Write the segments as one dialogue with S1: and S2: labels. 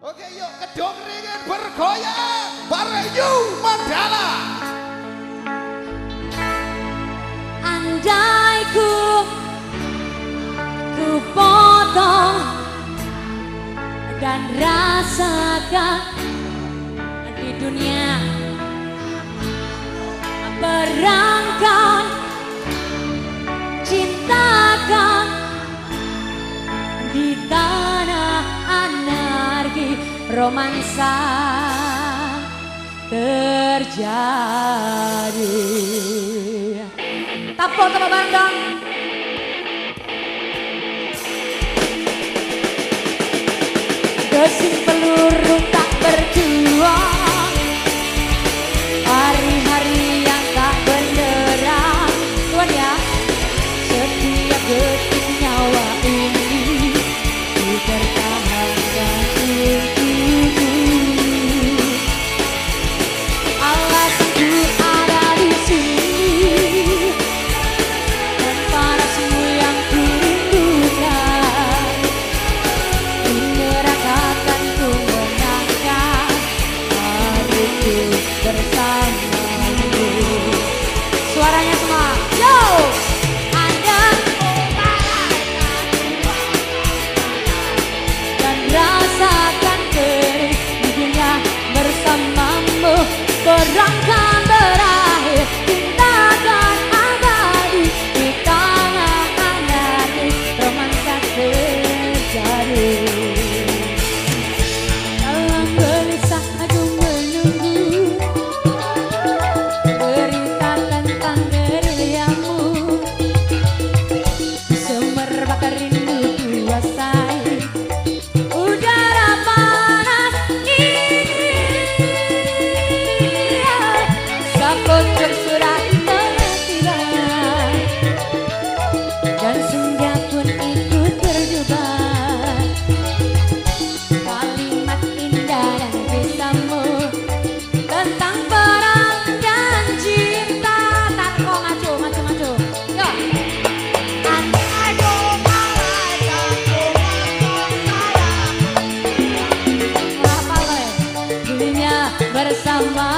S1: Oke yuk kedongringen kan? bergoyang bareng You Mandala.
S2: Andai ku ku potong dan rasakan di dunia berat. romansa terjadi. Tapo sama Bandung. Desing pelur berangkat mama.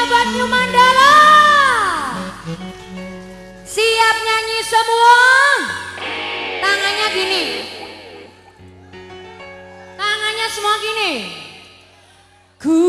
S2: Surabaya Mandala. Siap nyanyi semua. Tangannya gini. Tangannya semua gini. Ku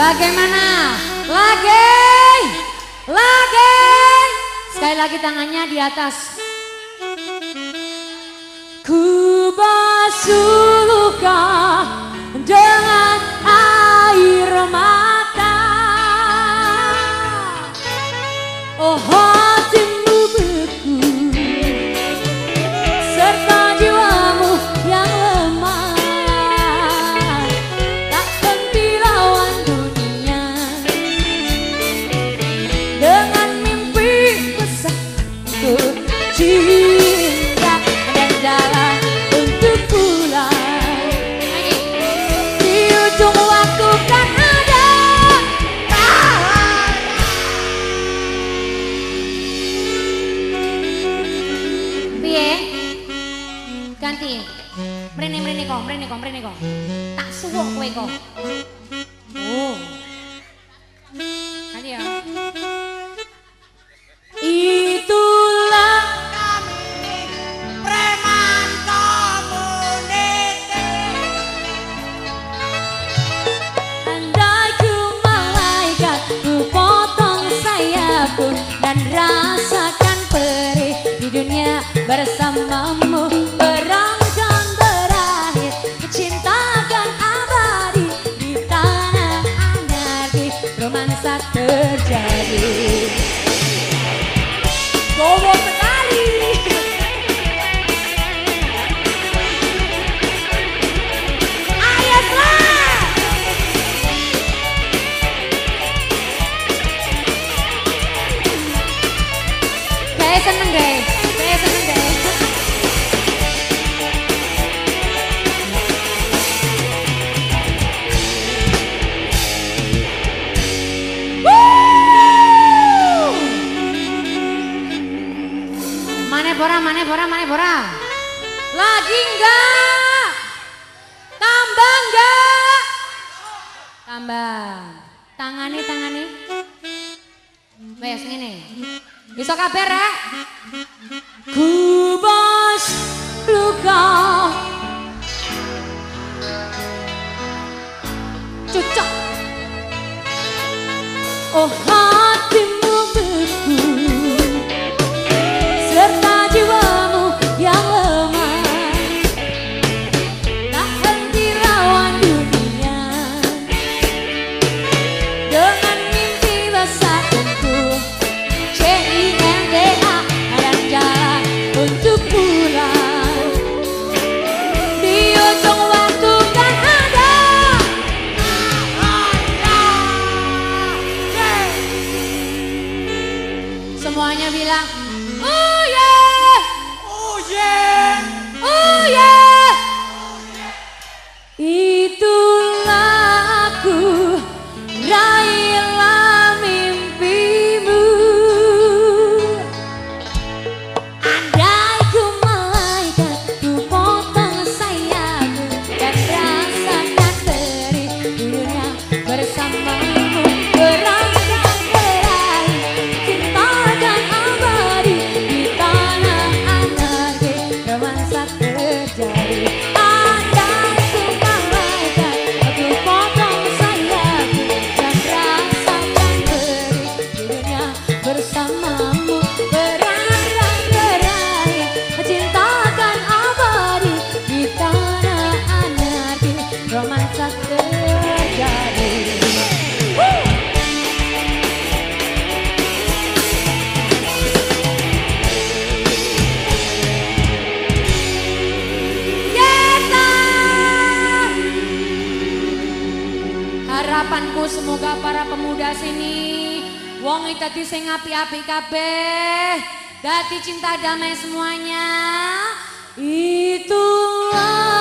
S2: Bagaimana? Lagi, lagi. Sekali lagi tangannya di atas. Ku basuh luka dengan air mata. Oh cinta dan jalan untuk pulang. Di ujung waktu kan ada ganti. Kok kok kok. Tak suwuk kowe kok rasakan perih Di dunia bersamamu. Perang berakhir Cintakan abadi Di tanah anarki Romansa terjadi Mana bora, mana bora? Lagi enggak? Tambah enggak? Tambah. Tangani, tangani. Wes ngene. Bisa kabar rek? Kubas luka Cucok Oh hatimu muda sini. Wong tadi sing api-api kabeh. Dadi cinta damai semuanya. Itulah